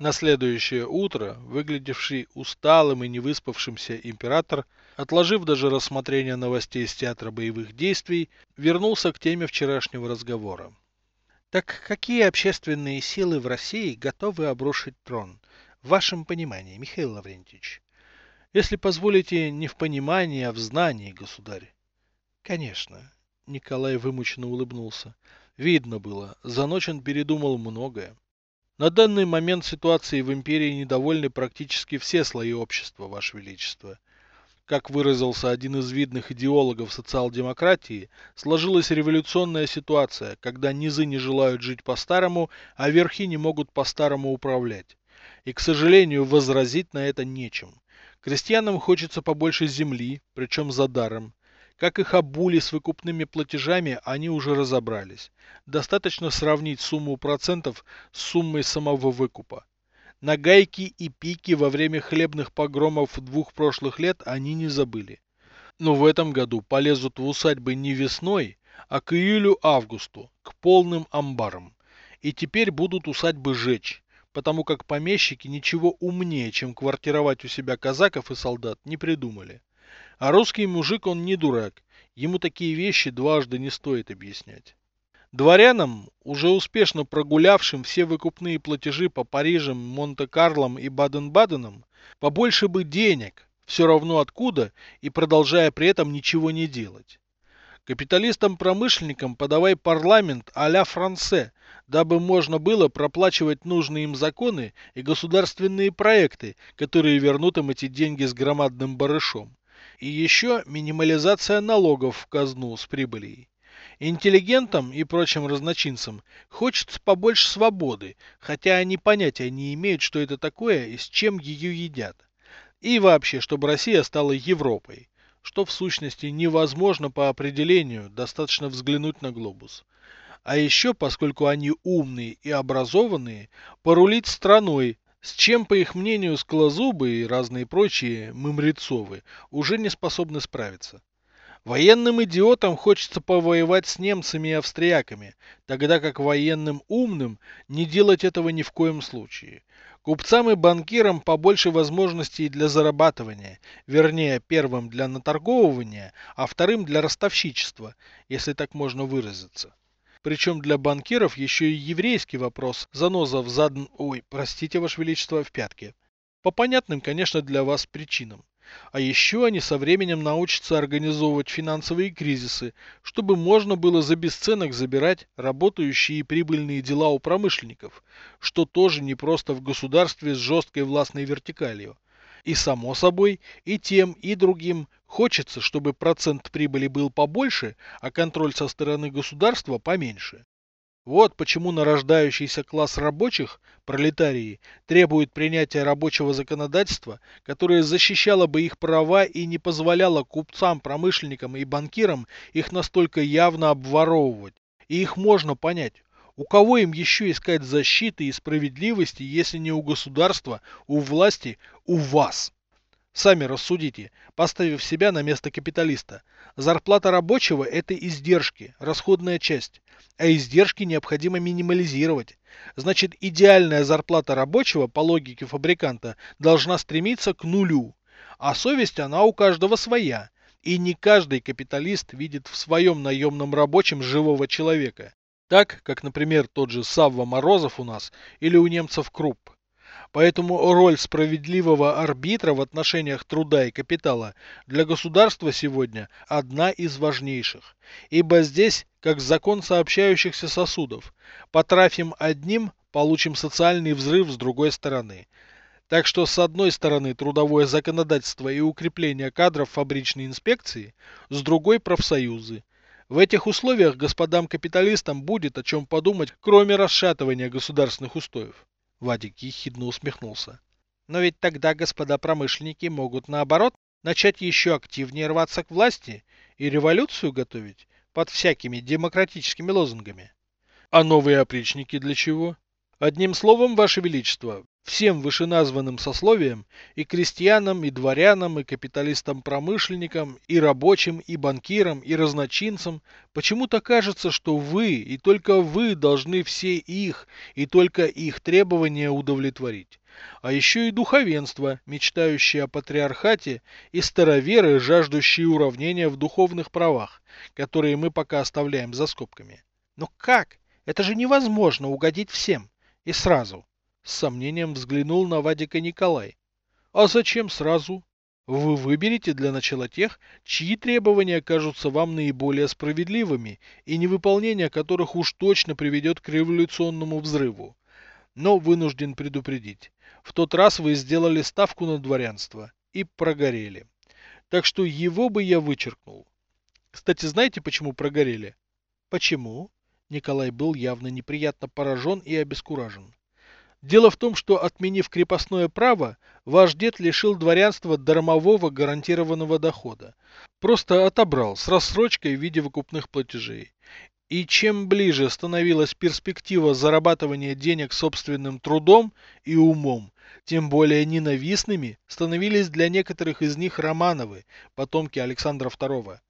На следующее утро, выглядевший усталым и невыспавшимся император, отложив даже рассмотрение новостей с театра боевых действий, вернулся к теме вчерашнего разговора. Так какие общественные силы в России готовы обрушить трон? В вашем понимании, Михаил Лаврентьевич. Если позволите, не в понимании, а в знании, государь. Конечно. Николай вымученно улыбнулся. Видно было, за ночь он передумал многое. На данный момент ситуации в империи недовольны практически все слои общества, Ваше Величество. Как выразился один из видных идеологов социал-демократии, сложилась революционная ситуация, когда низы не желают жить по-старому, а верхи не могут по-старому управлять. И, к сожалению, возразить на это нечем. Крестьянам хочется побольше земли, причем за даром. Как их обули с выкупными платежами, они уже разобрались. Достаточно сравнить сумму процентов с суммой самого выкупа. На гайки и пики во время хлебных погромов двух прошлых лет они не забыли. Но в этом году полезут в усадьбы не весной, а к июлю-августу, к полным амбарам. И теперь будут усадьбы жечь, потому как помещики ничего умнее, чем квартировать у себя казаков и солдат, не придумали. А русский мужик он не дурак, ему такие вещи дважды не стоит объяснять. Дворянам, уже успешно прогулявшим все выкупные платежи по Парижам, Монте-Карлам и Баден-Баденам, побольше бы денег, все равно откуда, и продолжая при этом ничего не делать. Капиталистам-промышленникам подавай парламент а-ля Франце, дабы можно было проплачивать нужные им законы и государственные проекты, которые вернут им эти деньги с громадным барышом. И еще минимализация налогов в казну с прибылей. Интеллигентам и прочим разночинцам хочется побольше свободы, хотя они понятия не имеют, что это такое и с чем ее едят. И вообще, чтобы Россия стала Европой, что в сущности невозможно по определению, достаточно взглянуть на глобус. А еще, поскольку они умные и образованные, порулить страной, с чем, по их мнению, скалозубы и разные прочие мымрецовы уже не способны справиться. Военным идиотам хочется повоевать с немцами и австрияками, тогда как военным умным не делать этого ни в коем случае. Купцам и банкирам побольше возможностей для зарабатывания, вернее, первым для наторговывания, а вторым для ростовщичества, если так можно выразиться. Причем для банкиров еще и еврейский вопрос заноза задан, ой, простите, Ваше Величество, в пятке. По понятным, конечно, для вас причинам. А еще они со временем научатся организовывать финансовые кризисы, чтобы можно было за бесценок забирать работающие и прибыльные дела у промышленников, что тоже не просто в государстве с жесткой властной вертикалью. И само собой, и тем, и другим хочется, чтобы процент прибыли был побольше, а контроль со стороны государства поменьше. Вот почему нарождающийся класс рабочих, пролетарии, требует принятия рабочего законодательства, которое защищало бы их права и не позволяло купцам, промышленникам и банкирам их настолько явно обворовывать. И их можно понять. У кого им еще искать защиты и справедливости, если не у государства, у власти, у вас? Сами рассудите, поставив себя на место капиталиста. Зарплата рабочего – это издержки, расходная часть. А издержки необходимо минимализировать. Значит, идеальная зарплата рабочего, по логике фабриканта, должна стремиться к нулю. А совесть она у каждого своя. И не каждый капиталист видит в своем наемном рабочем живого человека. Так, как, например, тот же Савва Морозов у нас или у немцев Крупп. Поэтому роль справедливого арбитра в отношениях труда и капитала для государства сегодня одна из важнейших. Ибо здесь, как закон сообщающихся сосудов, потрафим одним, получим социальный взрыв с другой стороны. Так что с одной стороны трудовое законодательство и укрепление кадров фабричной инспекции, с другой профсоюзы. В этих условиях господам-капиталистам будет о чем подумать, кроме расшатывания государственных устоев. Вадик ехидно усмехнулся. Но ведь тогда господа промышленники могут наоборот начать еще активнее рваться к власти и революцию готовить под всякими демократическими лозунгами. А новые опричники для чего? Одним словом, Ваше Величество, всем вышеназванным сословиям, и крестьянам, и дворянам, и капиталистам-промышленникам, и рабочим, и банкирам, и разночинцам, почему-то кажется, что вы, и только вы должны все их, и только их требования удовлетворить. А еще и духовенство, мечтающее о патриархате, и староверы, жаждущие уравнения в духовных правах, которые мы пока оставляем за скобками. Но как? Это же невозможно угодить всем. И сразу. С сомнением взглянул на Вадика Николай. А зачем сразу? Вы выберете для начала тех, чьи требования кажутся вам наиболее справедливыми и невыполнение которых уж точно приведет к революционному взрыву. Но вынужден предупредить. В тот раз вы сделали ставку на дворянство и прогорели. Так что его бы я вычеркнул. Кстати, знаете, почему прогорели? Почему? Николай был явно неприятно поражен и обескуражен. Дело в том, что отменив крепостное право, ваш дед лишил дворянства дармового гарантированного дохода. Просто отобрал с рассрочкой в виде выкупных платежей. И чем ближе становилась перспектива зарабатывания денег собственным трудом и умом, тем более ненавистными становились для некоторых из них Романовы, потомки Александра II.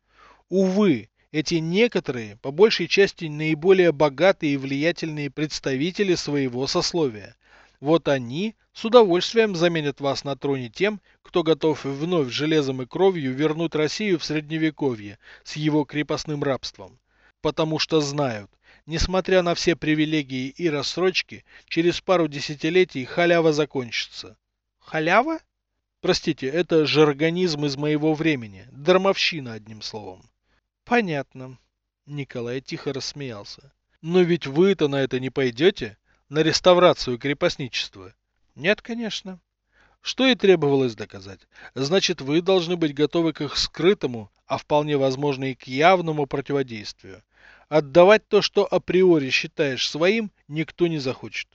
Увы, эти некоторые, по большей части наиболее богатые и влиятельные представители своего сословия. Вот они с удовольствием заменят вас на троне тем, кто готов вновь железом и кровью вернуть Россию в средневековье с его крепостным рабством. Потому что знают, несмотря на все привилегии и рассрочки, через пару десятилетий халява закончится. Халява? Простите, это жаргонизм из моего времени, дармовщина одним словом. Понятно. Николай тихо рассмеялся. Но ведь вы-то на это не пойдете? На реставрацию крепостничества? Нет, конечно. Что и требовалось доказать. Значит, вы должны быть готовы к их скрытому, а вполне возможно и к явному противодействию. Отдавать то, что априори считаешь своим, никто не захочет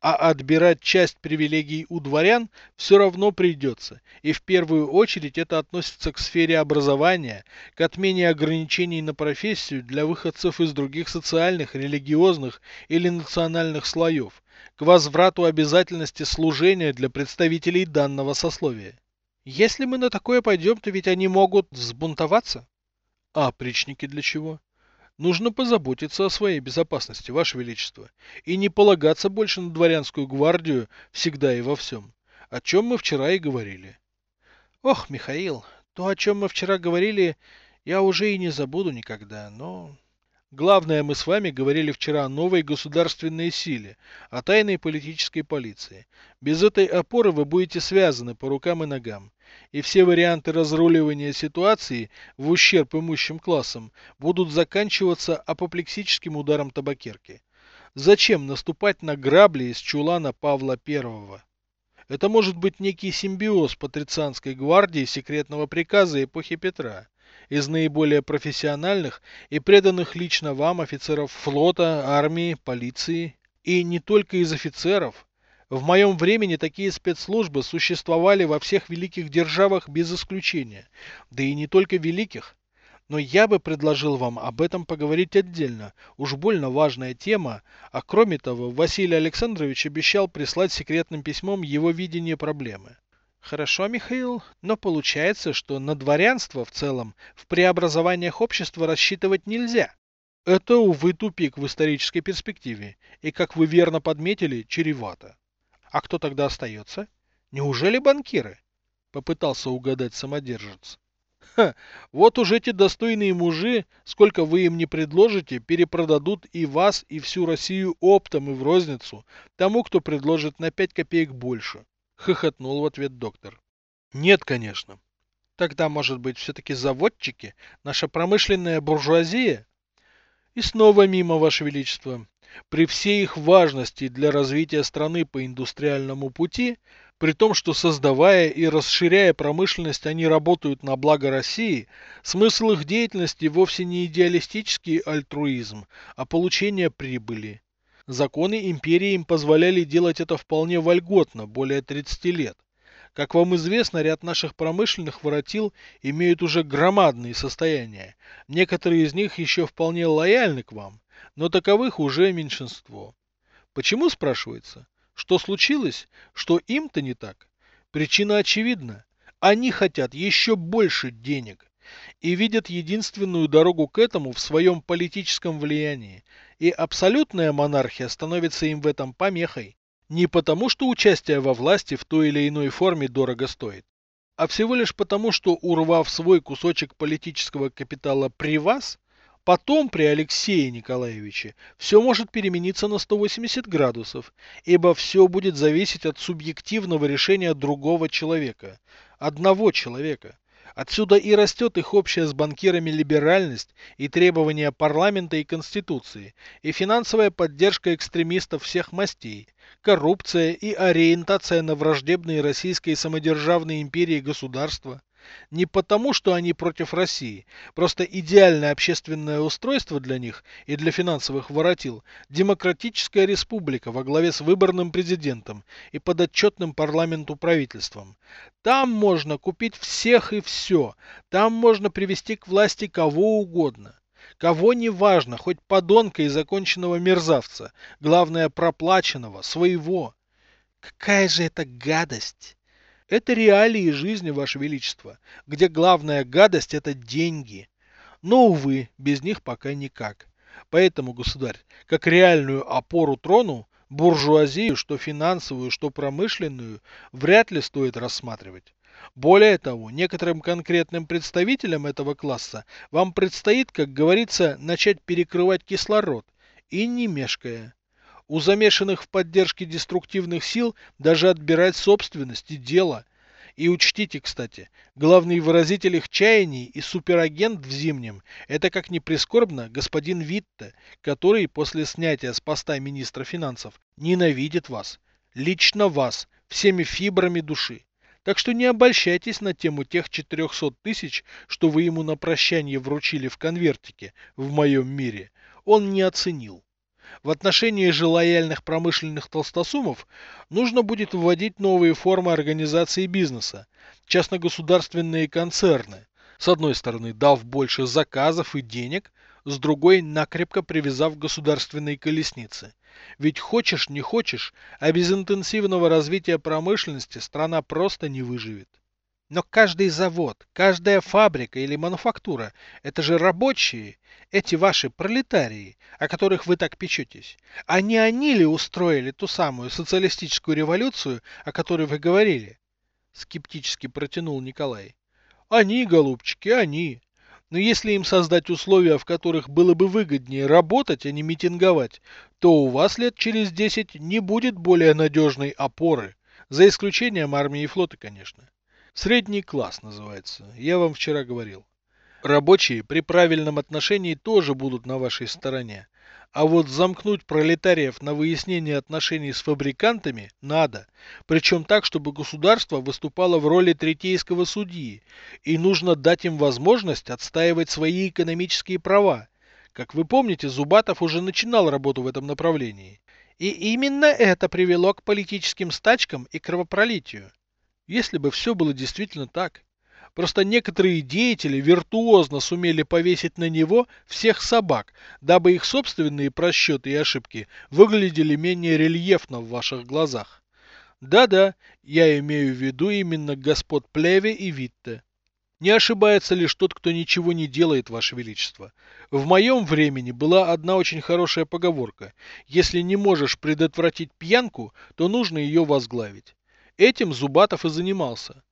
а отбирать часть привилегий у дворян все равно придется, и в первую очередь это относится к сфере образования, к отмене ограничений на профессию для выходцев из других социальных, религиозных или национальных слоев, к возврату обязательности служения для представителей данного сословия. Если мы на такое пойдем, то ведь они могут взбунтоваться. А опричники для чего? Нужно позаботиться о своей безопасности, Ваше Величество, и не полагаться больше на дворянскую гвардию всегда и во всем, о чем мы вчера и говорили. Ох, Михаил, то, о чем мы вчера говорили, я уже и не забуду никогда, но... Главное, мы с вами говорили вчера о новой государственной силе, о тайной политической полиции. Без этой опоры вы будете связаны по рукам и ногам и все варианты разруливания ситуации в ущерб имущим классам будут заканчиваться апоплексическим ударом табакерки. Зачем наступать на грабли из чулана Павла I? Это может быть некий симбиоз патрицианской гвардии секретного приказа эпохи Петра, из наиболее профессиональных и преданных лично вам офицеров флота, армии, полиции, и не только из офицеров, в моем времени такие спецслужбы существовали во всех великих державах без исключения, да и не только великих. Но я бы предложил вам об этом поговорить отдельно, уж больно важная тема, а кроме того, Василий Александрович обещал прислать секретным письмом его видение проблемы. Хорошо, Михаил, но получается, что на дворянство в целом в преобразованиях общества рассчитывать нельзя. Это, увы, тупик в исторической перспективе, и, как вы верно подметили, чревато. А кто тогда остается? Неужели банкиры? Попытался угадать самодержец. Ха, вот уж эти достойные мужи, сколько вы им не предложите, перепродадут и вас, и всю Россию оптом и в розницу тому, кто предложит на пять копеек больше. Хохотнул в ответ доктор. Нет, конечно. Тогда, может быть, все-таки заводчики, наша промышленная буржуазия? И снова мимо, Ваше Величество. При всей их важности для развития страны по индустриальному пути, при том, что создавая и расширяя промышленность, они работают на благо России, смысл их деятельности вовсе не идеалистический альтруизм, а получение прибыли. Законы империи им позволяли делать это вполне вольготно, более 30 лет. Как вам известно, ряд наших промышленных воротил имеют уже громадные состояния. Некоторые из них еще вполне лояльны к вам, но таковых уже меньшинство. Почему, спрашивается? Что случилось? Что им-то не так? Причина очевидна. Они хотят еще больше денег и видят единственную дорогу к этому в своем политическом влиянии. И абсолютная монархия становится им в этом помехой. Не потому, что участие во власти в той или иной форме дорого стоит, а всего лишь потому, что урвав свой кусочек политического капитала при вас, потом при Алексее Николаевиче все может перемениться на 180 градусов, ибо все будет зависеть от субъективного решения другого человека, одного человека. Отсюда и растет их общая с банкирами либеральность и требования парламента и конституции, и финансовая поддержка экстремистов всех мастей, коррупция и ориентация на враждебные российской самодержавной империи государства. Не потому, что они против России, просто идеальное общественное устройство для них и для финансовых воротил – демократическая республика во главе с выборным президентом и подотчетным парламенту правительством. Там можно купить всех и все, там можно привести к власти кого угодно. Кого не важно, хоть подонка и законченного мерзавца, главное проплаченного, своего. Какая же это гадость! Это реалии жизни, Ваше Величество, где главная гадость – это деньги. Но, увы, без них пока никак. Поэтому, государь, как реальную опору трону, буржуазию, что финансовую, что промышленную, вряд ли стоит рассматривать. Более того, некоторым конкретным представителям этого класса вам предстоит, как говорится, начать перекрывать кислород, и не мешкая у замешанных в поддержке деструктивных сил даже отбирать собственность и дело. И учтите, кстати, главный выразитель их чаяний и суперагент в Зимнем – это, как ни прискорбно, господин Витте, который после снятия с поста министра финансов ненавидит вас. Лично вас, всеми фибрами души. Так что не обольщайтесь на тему тех 400 тысяч, что вы ему на прощание вручили в конвертике в моем мире. Он не оценил. В отношении же лояльных промышленных толстосумов нужно будет вводить новые формы организации бизнеса, частно-государственные концерны, с одной стороны дав больше заказов и денег, с другой накрепко привязав государственные колесницы. Ведь хочешь не хочешь, а без интенсивного развития промышленности страна просто не выживет. Но каждый завод, каждая фабрика или мануфактура – это же рабочие, эти ваши пролетарии, о которых вы так печетесь. А не они ли устроили ту самую социалистическую революцию, о которой вы говорили? Скептически протянул Николай. Они, голубчики, они. Но если им создать условия, в которых было бы выгоднее работать, а не митинговать, то у вас лет через десять не будет более надежной опоры, за исключением армии и флота, конечно. Средний класс называется. Я вам вчера говорил. Рабочие при правильном отношении тоже будут на вашей стороне. А вот замкнуть пролетариев на выяснение отношений с фабрикантами надо. Причем так, чтобы государство выступало в роли третейского судьи. И нужно дать им возможность отстаивать свои экономические права. Как вы помните, Зубатов уже начинал работу в этом направлении. И именно это привело к политическим стачкам и кровопролитию. Если бы все было действительно так. Просто некоторые деятели виртуозно сумели повесить на него всех собак, дабы их собственные просчеты и ошибки выглядели менее рельефно в ваших глазах. Да-да, я имею в виду именно господ Плеве и Витте. Не ошибается лишь тот, кто ничего не делает, Ваше Величество. В моем времени была одна очень хорошая поговорка. Если не можешь предотвратить пьянку, то нужно ее возглавить. Этим Зубатов и занимался.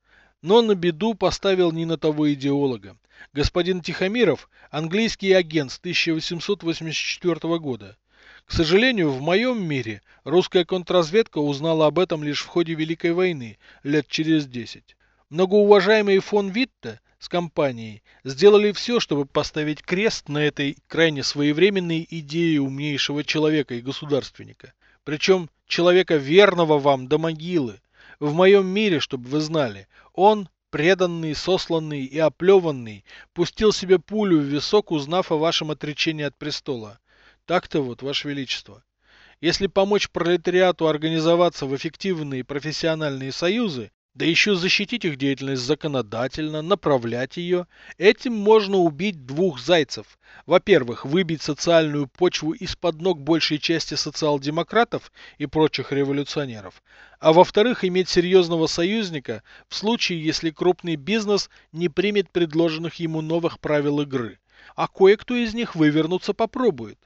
Но на беду поставил не на того идеолога. Господин Тихомиров – английский агент с 1884 года. К сожалению, в моем мире русская контрразведка узнала об этом лишь в ходе Великой войны, лет через 10. Многоуважаемый фон Витте с компанией сделали все, чтобы поставить крест на этой крайне своевременной идее умнейшего человека и государственника. Причем человека верного вам до могилы, в моем мире, чтобы вы знали, он, преданный, сосланный и оплеванный, пустил себе пулю в висок, узнав о вашем отречении от престола. Так-то вот, ваше величество. Если помочь пролетариату организоваться в эффективные профессиональные союзы, Да еще защитить их деятельность законодательно, направлять ее. Этим можно убить двух зайцев. Во-первых, выбить социальную почву из-под ног большей части социал-демократов и прочих революционеров. А во-вторых, иметь серьезного союзника в случае, если крупный бизнес не примет предложенных ему новых правил игры. А кое-кто из них вывернуться попробует.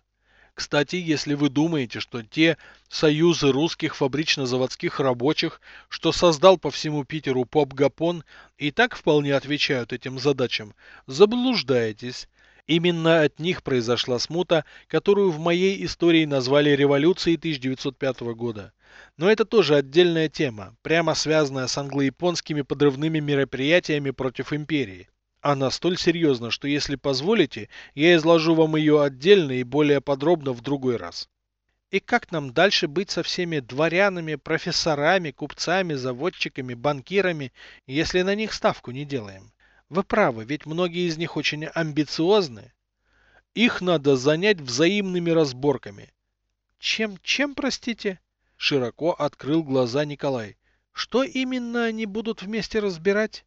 Кстати, если вы думаете, что те союзы русских фабрично-заводских рабочих, что создал по всему Питеру поп Гапон, и так вполне отвечают этим задачам, заблуждаетесь. Именно от них произошла смута, которую в моей истории назвали революцией 1905 года. Но это тоже отдельная тема, прямо связанная с англо-японскими подрывными мероприятиями против империи. Она столь серьезна, что если позволите, я изложу вам ее отдельно и более подробно в другой раз. И как нам дальше быть со всеми дворянами, профессорами, купцами, заводчиками, банкирами, если на них ставку не делаем? Вы правы, ведь многие из них очень амбициозны. Их надо занять взаимными разборками. Чем, чем, простите? Широко открыл глаза Николай. Что именно они будут вместе разбирать?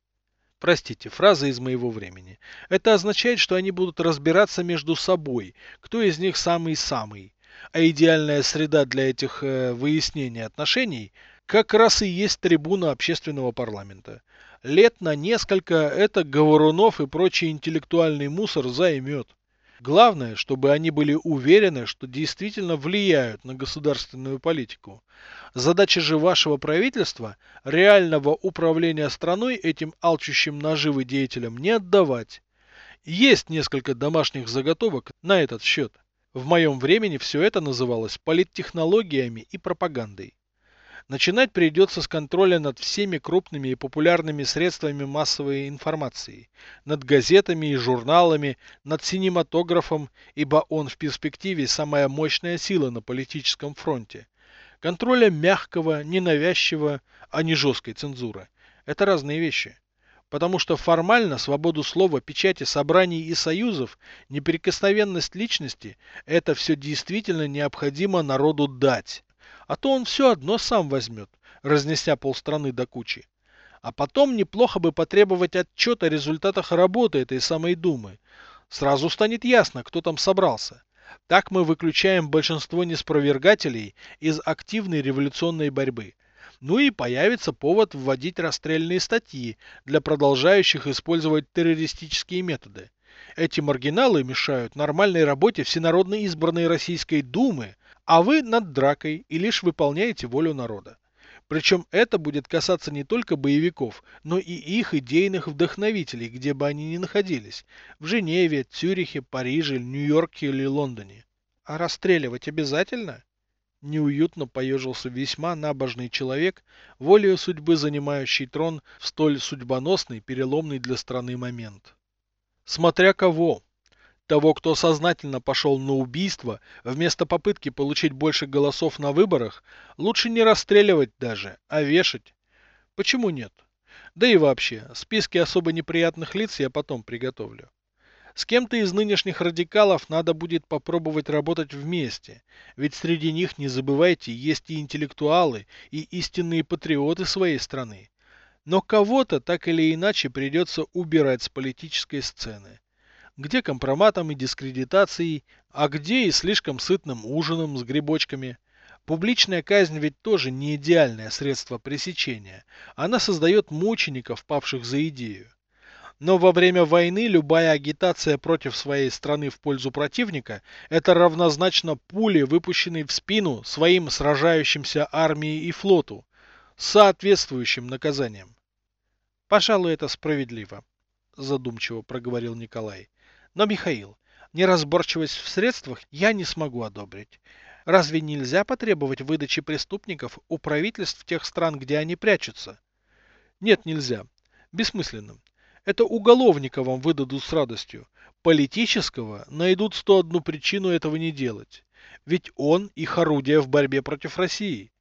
Простите, фраза из моего времени. Это означает, что они будут разбираться между собой, кто из них самый-самый. А идеальная среда для этих э, выяснений отношений как раз и есть трибуна общественного парламента. Лет на несколько это Говорунов и прочий интеллектуальный мусор займет. Главное, чтобы они были уверены, что действительно влияют на государственную политику. Задача же вашего правительства – реального управления страной этим алчущим наживы деятелям не отдавать. Есть несколько домашних заготовок на этот счет. В моем времени все это называлось политтехнологиями и пропагандой. Начинать придется с контроля над всеми крупными и популярными средствами массовой информации, над газетами и журналами, над синематографом, ибо он в перспективе самая мощная сила на политическом фронте. Контроля мягкого, ненавязчивого, а не жесткой цензуры. Это разные вещи. Потому что формально свободу слова, печати, собраний и союзов, неприкосновенность личности – это все действительно необходимо народу дать. А то он все одно сам возьмет, разнеся полстраны до кучи. А потом неплохо бы потребовать отчет о результатах работы этой самой Думы. Сразу станет ясно, кто там собрался. Так мы выключаем большинство неспровергателей из активной революционной борьбы. Ну и появится повод вводить расстрельные статьи для продолжающих использовать террористические методы. Эти маргиналы мешают нормальной работе всенародно избранной Российской Думы, а вы над дракой и лишь выполняете волю народа. Причем это будет касаться не только боевиков, но и их идейных вдохновителей, где бы они ни находились. В Женеве, Цюрихе, Париже, Нью-Йорке или Лондоне. А расстреливать обязательно? Неуютно поежился весьма набожный человек, волею судьбы занимающий трон в столь судьбоносный, переломный для страны момент. Смотря кого, того, кто сознательно пошел на убийство, вместо попытки получить больше голосов на выборах, лучше не расстреливать даже, а вешать. Почему нет? Да и вообще, списки особо неприятных лиц я потом приготовлю. С кем-то из нынешних радикалов надо будет попробовать работать вместе, ведь среди них, не забывайте, есть и интеллектуалы, и истинные патриоты своей страны. Но кого-то так или иначе придется убирать с политической сцены где компроматом и дискредитацией, а где и слишком сытным ужином с грибочками. Публичная казнь ведь тоже не идеальное средство пресечения. Она создает мучеников, павших за идею. Но во время войны любая агитация против своей страны в пользу противника – это равнозначно пуле, выпущенной в спину своим сражающимся армии и флоту, с соответствующим наказанием. «Пожалуй, это справедливо», – задумчиво проговорил Николай. Но, Михаил, неразборчивость в средствах я не смогу одобрить. Разве нельзя потребовать выдачи преступников у правительств тех стран, где они прячутся? Нет, нельзя. Бессмысленно. Это уголовника вам выдадут с радостью. Политического найдут 101 причину этого не делать. Ведь он их орудие в борьбе против России.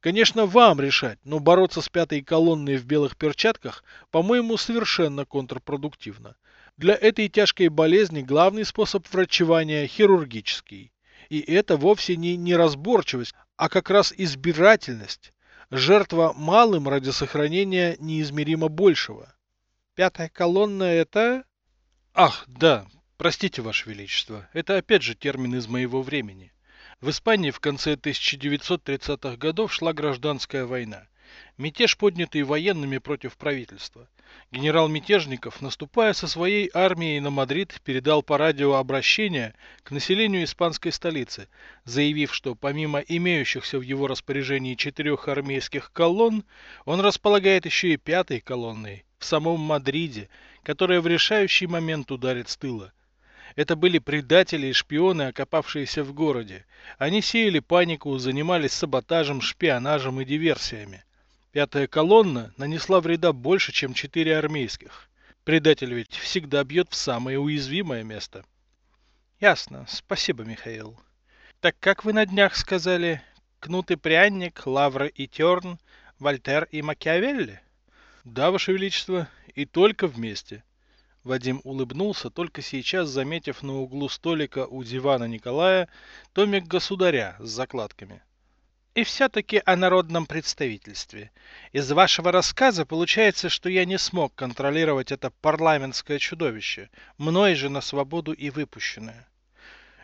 Конечно, вам решать, но бороться с пятой колонной в белых перчатках, по-моему, совершенно контрпродуктивно. Для этой тяжкой болезни главный способ врачевания – хирургический. И это вовсе не неразборчивость, а как раз избирательность. Жертва малым ради сохранения неизмеримо большего. Пятая колонна это... Ах, да, простите, Ваше Величество, это опять же термин из моего времени. В Испании в конце 1930-х годов шла гражданская война. Мятеж, поднятый военными против правительства. Генерал Мятежников, наступая со своей армией на Мадрид, передал по радио обращение к населению испанской столицы, заявив, что помимо имеющихся в его распоряжении четырех армейских колонн, он располагает еще и пятой колонной в самом Мадриде, которая в решающий момент ударит с тыла. Это были предатели и шпионы, окопавшиеся в городе. Они сеяли панику, занимались саботажем, шпионажем и диверсиями. Пятая колонна нанесла вреда больше, чем четыре армейских. Предатель ведь всегда бьет в самое уязвимое место. Ясно. Спасибо, Михаил. Так как вы на днях сказали? Кнут и пряник, Лавра и Терн, Вольтер и Макиавелли? Да, Ваше Величество, и только вместе. Вадим улыбнулся, только сейчас заметив на углу столика у дивана Николая томик государя с закладками. И все-таки о народном представительстве. Из вашего рассказа получается, что я не смог контролировать это парламентское чудовище, мной же на свободу и выпущенное.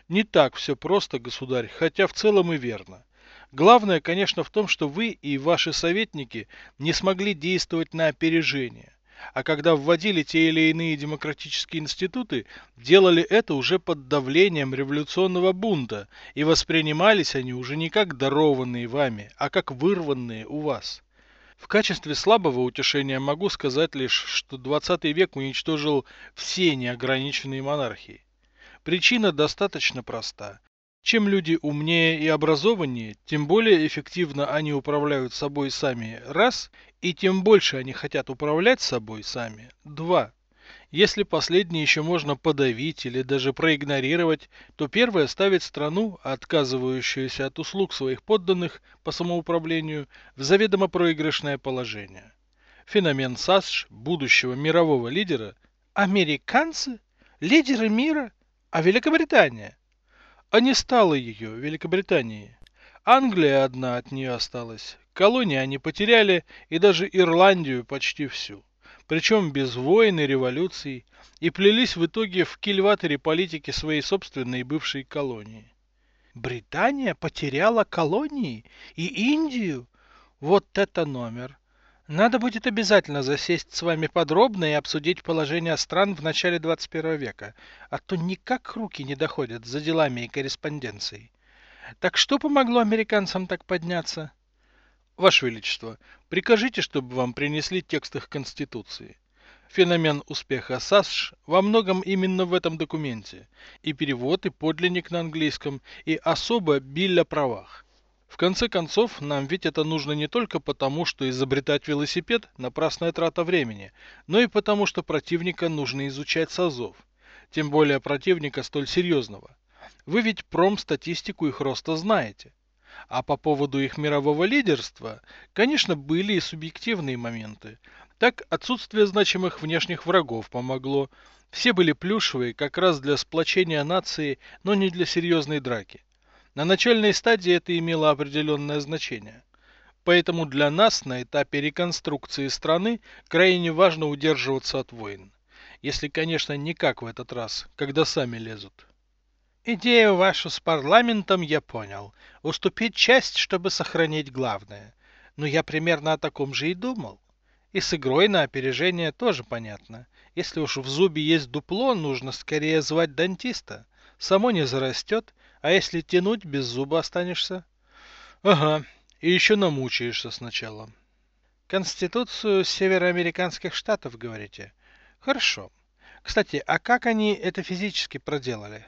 Не так все просто, государь, хотя в целом и верно. Главное, конечно, в том, что вы и ваши советники не смогли действовать на опережение а когда вводили те или иные демократические институты, делали это уже под давлением революционного бунта, и воспринимались они уже не как дарованные вами, а как вырванные у вас. В качестве слабого утешения могу сказать лишь, что 20 век уничтожил все неограниченные монархии. Причина достаточно проста. Чем люди умнее и образованнее, тем более эффективно они управляют собой сами, раз, и тем больше они хотят управлять собой сами, два. Если последнее еще можно подавить или даже проигнорировать, то первое ставит страну, отказывающуюся от услуг своих подданных по самоуправлению, в заведомо проигрышное положение. Феномен САСШ, будущего мирового лидера, американцы? Лидеры мира? А Великобритания? А не стало ее, Великобритании. Англия одна от нее осталась. Колонии они потеряли, и даже Ирландию почти всю. Причем без войн и революций, и плелись в итоге в кильваторе политики своей собственной бывшей колонии. Британия потеряла колонии и Индию? Вот это номер! Надо будет обязательно засесть с вами подробно и обсудить положение стран в начале 21 века, а то никак руки не доходят за делами и корреспонденцией. Так что помогло американцам так подняться? Ваше Величество, прикажите, чтобы вам принесли текст их Конституции. Феномен успеха САСШ во многом именно в этом документе. И перевод, и подлинник на английском, и особо биль о правах. В конце концов, нам ведь это нужно не только потому, что изобретать велосипед – напрасная трата времени, но и потому, что противника нужно изучать с азов. Тем более противника столь серьезного. Вы ведь промстатистику их роста знаете. А по поводу их мирового лидерства, конечно, были и субъективные моменты. Так отсутствие значимых внешних врагов помогло. Все были плюшевые как раз для сплочения нации, но не для серьезной драки. На начальной стадии это имело определенное значение. Поэтому для нас на этапе реконструкции страны крайне важно удерживаться от войн. Если, конечно, не как в этот раз, когда сами лезут. Идею вашу с парламентом я понял. Уступить часть, чтобы сохранить главное. Но я примерно о таком же и думал. И с игрой на опережение тоже понятно. Если уж в зубе есть дупло, нужно скорее звать дантиста. Само не зарастет, а если тянуть, без зуба останешься? Ага, и еще намучаешься сначала. Конституцию североамериканских штатов, говорите? Хорошо. Кстати, а как они это физически проделали?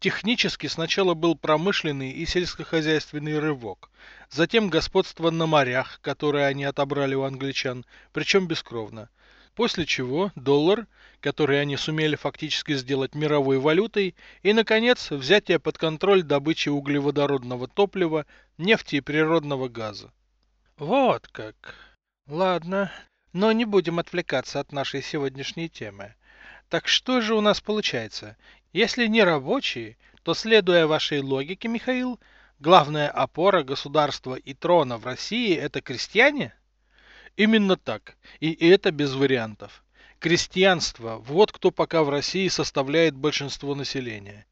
Технически сначала был промышленный и сельскохозяйственный рывок, затем господство на морях, которое они отобрали у англичан, причем бескровно, после чего доллар, который они сумели фактически сделать мировой валютой, и, наконец, взятие под контроль добычи углеводородного топлива, нефти и природного газа. Вот как. Ладно, но не будем отвлекаться от нашей сегодняшней темы. Так что же у нас получается? Если не рабочие, то, следуя вашей логике, Михаил, Главная опора государства и трона в России – это крестьяне? Именно так. И это без вариантов. Крестьянство – вот кто пока в России составляет большинство населения.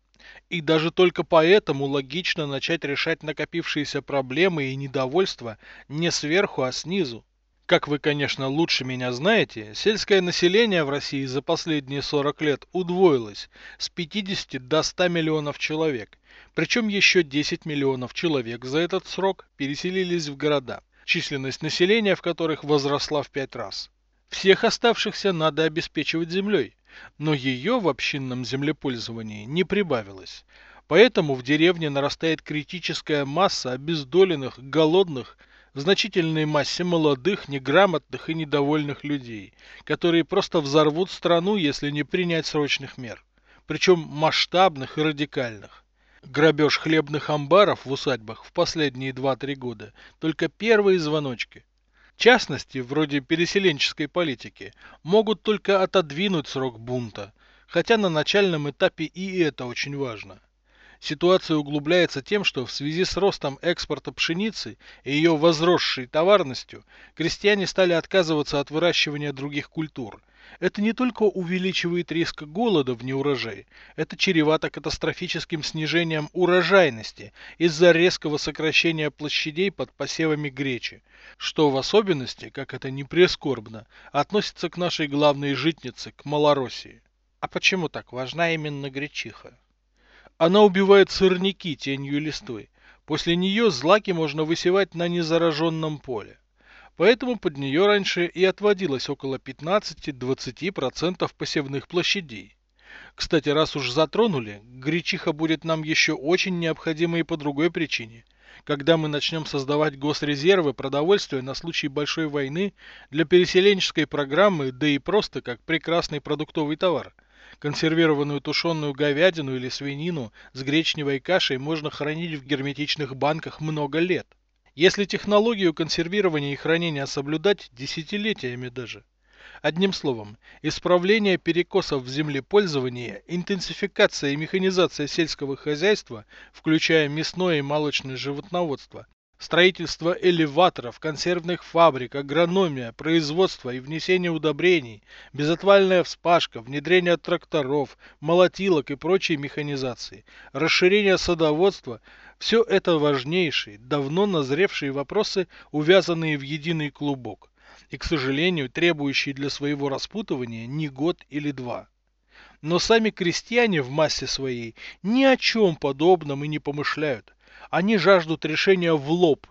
И даже только поэтому логично начать решать накопившиеся проблемы и недовольство не сверху, а снизу. Как вы, конечно, лучше меня знаете, сельское население в России за последние 40 лет удвоилось с 50 до 100 миллионов человек. Причем еще 10 миллионов человек за этот срок переселились в города, численность населения в которых возросла в 5 раз. Всех оставшихся надо обеспечивать землей, но ее в общинном землепользовании не прибавилось. Поэтому в деревне нарастает критическая масса обездоленных, голодных, в значительной массе молодых, неграмотных и недовольных людей, которые просто взорвут страну, если не принять срочных мер. Причем масштабных и радикальных. Грабеж хлебных амбаров в усадьбах в последние 2-3 года – только первые звоночки. Частности, вроде переселенческой политики, могут только отодвинуть срок бунта, хотя на начальном этапе и это очень важно. Ситуация углубляется тем, что в связи с ростом экспорта пшеницы и ее возросшей товарностью, крестьяне стали отказываться от выращивания других культур. Это не только увеличивает риск голода в неурожае, это чревато катастрофическим снижением урожайности из-за резкого сокращения площадей под посевами гречи, что в особенности, как это не прискорбно, относится к нашей главной житнице, к Малороссии. А почему так важна именно гречиха? Она убивает сорняки тенью листвы. После нее злаки можно высевать на незараженном поле. Поэтому под нее раньше и отводилось около 15-20% посевных площадей. Кстати, раз уж затронули, гречиха будет нам еще очень необходима и по другой причине. Когда мы начнем создавать госрезервы продовольствия на случай большой войны для переселенческой программы, да и просто как прекрасный продуктовый товар – Консервированную тушеную говядину или свинину с гречневой кашей можно хранить в герметичных банках много лет. Если технологию консервирования и хранения соблюдать десятилетиями даже. Одним словом, исправление перекосов в землепользовании, интенсификация и механизация сельского хозяйства, включая мясное и молочное животноводство, Строительство элеваторов, консервных фабрик, агрономия, производство и внесение удобрений, безотвальная вспашка, внедрение тракторов, молотилок и прочей механизации, расширение садоводства – все это важнейшие, давно назревшие вопросы, увязанные в единый клубок и, к сожалению, требующие для своего распутывания не год или два. Но сами крестьяне в массе своей ни о чем подобном и не помышляют – они жаждут решения в лоб.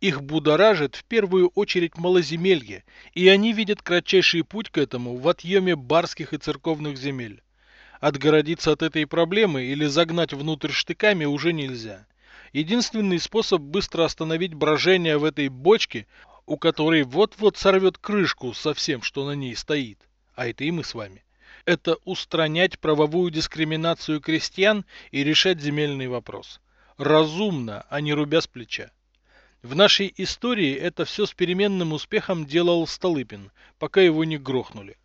Их будоражит в первую очередь малоземелье, и они видят кратчайший путь к этому в отъеме барских и церковных земель. Отгородиться от этой проблемы или загнать внутрь штыками уже нельзя. Единственный способ быстро остановить брожение в этой бочке, у которой вот-вот сорвет крышку со всем, что на ней стоит, а это и мы с вами, это устранять правовую дискриминацию крестьян и решать земельный вопрос разумно, а не рубя с плеча. В нашей истории это все с переменным успехом делал Столыпин, пока его не грохнули.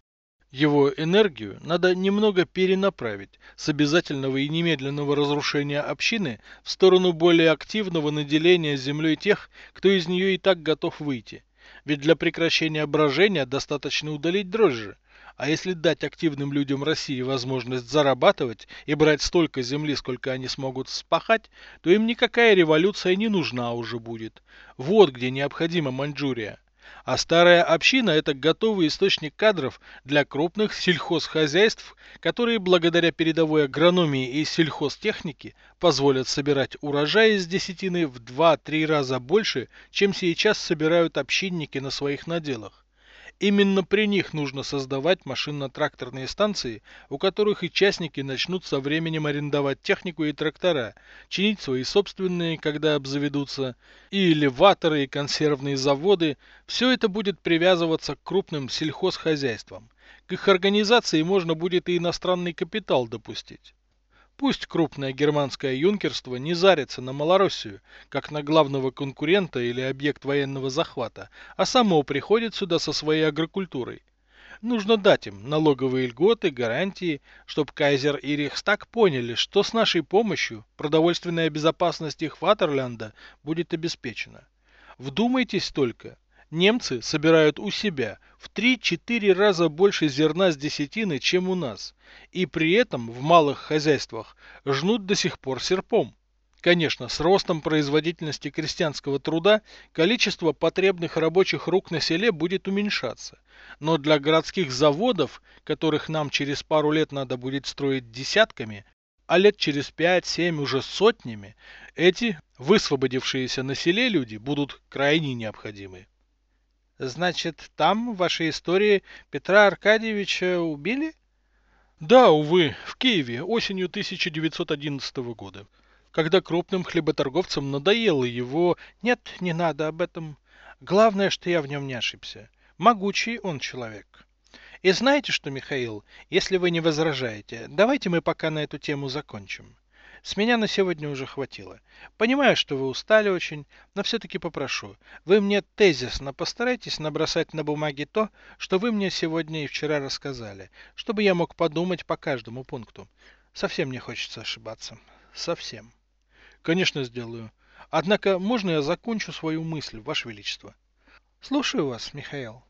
Его энергию надо немного перенаправить с обязательного и немедленного разрушения общины в сторону более активного наделения землей тех, кто из нее и так готов выйти. Ведь для прекращения брожения достаточно удалить дрожжи, а если дать активным людям России возможность зарабатывать и брать столько земли, сколько они смогут спахать, то им никакая революция не нужна уже будет. Вот где необходима Маньчжурия. А старая община – это готовый источник кадров для крупных сельхозхозяйств, которые благодаря передовой агрономии и сельхозтехнике позволят собирать урожай из десятины в 2-3 раза больше, чем сейчас собирают общинники на своих наделах. Именно при них нужно создавать машинно-тракторные станции, у которых и частники начнут со временем арендовать технику и трактора, чинить свои собственные, когда обзаведутся, и элеваторы, и консервные заводы. Все это будет привязываться к крупным сельхозхозяйствам. К их организации можно будет и иностранный капитал допустить. Пусть крупное германское юнкерство не зарится на Малороссию, как на главного конкурента или объект военного захвата, а само приходит сюда со своей агрокультурой. Нужно дать им налоговые льготы, гарантии, чтобы Кайзер и Рейхстаг поняли, что с нашей помощью продовольственная безопасность их Фатерлянда будет обеспечена. Вдумайтесь только, немцы собирают у себя в 3-4 раза больше зерна с десятины, чем у нас, и при этом в малых хозяйствах жнут до сих пор серпом. Конечно, с ростом производительности крестьянского труда количество потребных рабочих рук на селе будет уменьшаться. Но для городских заводов, которых нам через пару лет надо будет строить десятками, а лет через 5-7 уже сотнями, эти высвободившиеся на селе люди будут крайне необходимы. Значит, там, в вашей истории, Петра Аркадьевича убили? Да, увы, в Киеве осенью 1911 года когда крупным хлеботорговцам надоело его... Нет, не надо об этом. Главное, что я в нем не ошибся. Могучий он человек. И знаете что, Михаил, если вы не возражаете, давайте мы пока на эту тему закончим. С меня на сегодня уже хватило. Понимаю, что вы устали очень, но все-таки попрошу. Вы мне тезисно постарайтесь набросать на бумаге то, что вы мне сегодня и вчера рассказали, чтобы я мог подумать по каждому пункту. Совсем не хочется ошибаться. Совсем. Конечно, сделаю. Однако, можно я закончу свою мысль, Ваше Величество? Слушаю вас, Михаил.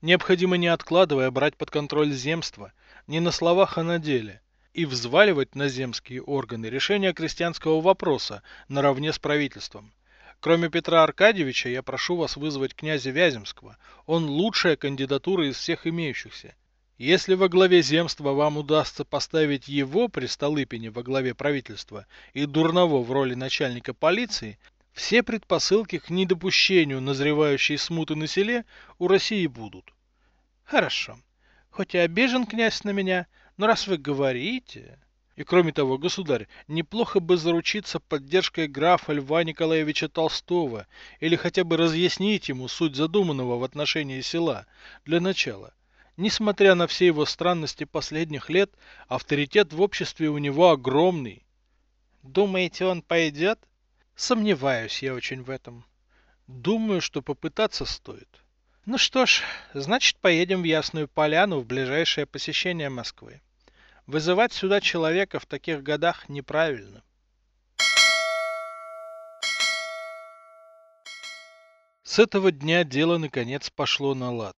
Необходимо не откладывая брать под контроль земства, не на словах, а на деле, и взваливать на земские органы решение крестьянского вопроса наравне с правительством. Кроме Петра Аркадьевича, я прошу вас вызвать князя Вяземского. Он лучшая кандидатура из всех имеющихся. Если во главе земства вам удастся поставить его при Столыпине во главе правительства и Дурново в роли начальника полиции, все предпосылки к недопущению назревающей смуты на селе у России будут. Хорошо. Хоть и обижен князь на меня, но раз вы говорите... И кроме того, государь, неплохо бы заручиться поддержкой графа Льва Николаевича Толстого или хотя бы разъяснить ему суть задуманного в отношении села для начала. Несмотря на все его странности последних лет, авторитет в обществе у него огромный. Думаете, он пойдет? Сомневаюсь я очень в этом. Думаю, что попытаться стоит. Ну что ж, значит поедем в Ясную Поляну в ближайшее посещение Москвы. Вызывать сюда человека в таких годах неправильно. С этого дня дело наконец пошло на лад.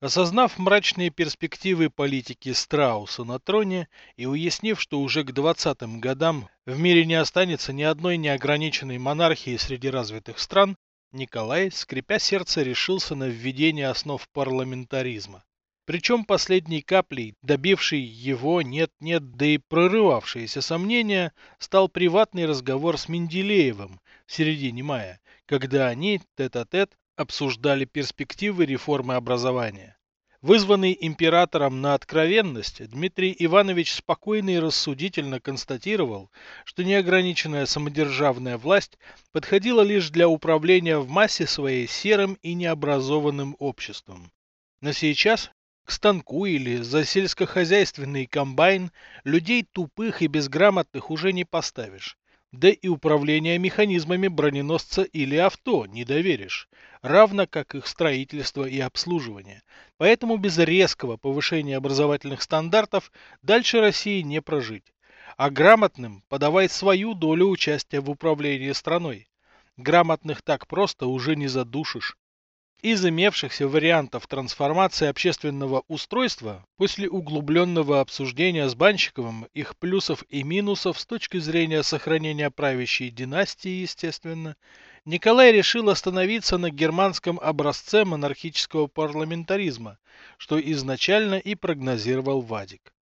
Осознав мрачные перспективы политики Страуса на троне и уяснив, что уже к 20-м годам в мире не останется ни одной неограниченной монархии среди развитых стран, Николай, скрипя сердце, решился на введение основ парламентаризма. Причем последней каплей, добившей его нет-нет, да и прорывавшиеся сомнения, стал приватный разговор с Менделеевым в середине мая, когда они, тет-а-тет, -тет, обсуждали перспективы реформы образования. Вызванный императором на откровенность, Дмитрий Иванович спокойно и рассудительно констатировал, что неограниченная самодержавная власть подходила лишь для управления в массе своей серым и необразованным обществом. Но сейчас к станку или за сельскохозяйственный комбайн людей тупых и безграмотных уже не поставишь. Да и управление механизмами броненосца или авто не доверишь, равно как их строительство и обслуживание. Поэтому без резкого повышения образовательных стандартов дальше России не прожить. А грамотным подавай свою долю участия в управлении страной. Грамотных так просто уже не задушишь. Из имевшихся вариантов трансформации общественного устройства, после углубленного обсуждения с Банщиковым их плюсов и минусов с точки зрения сохранения правящей династии, естественно, Николай решил остановиться на германском образце монархического парламентаризма, что изначально и прогнозировал Вадик.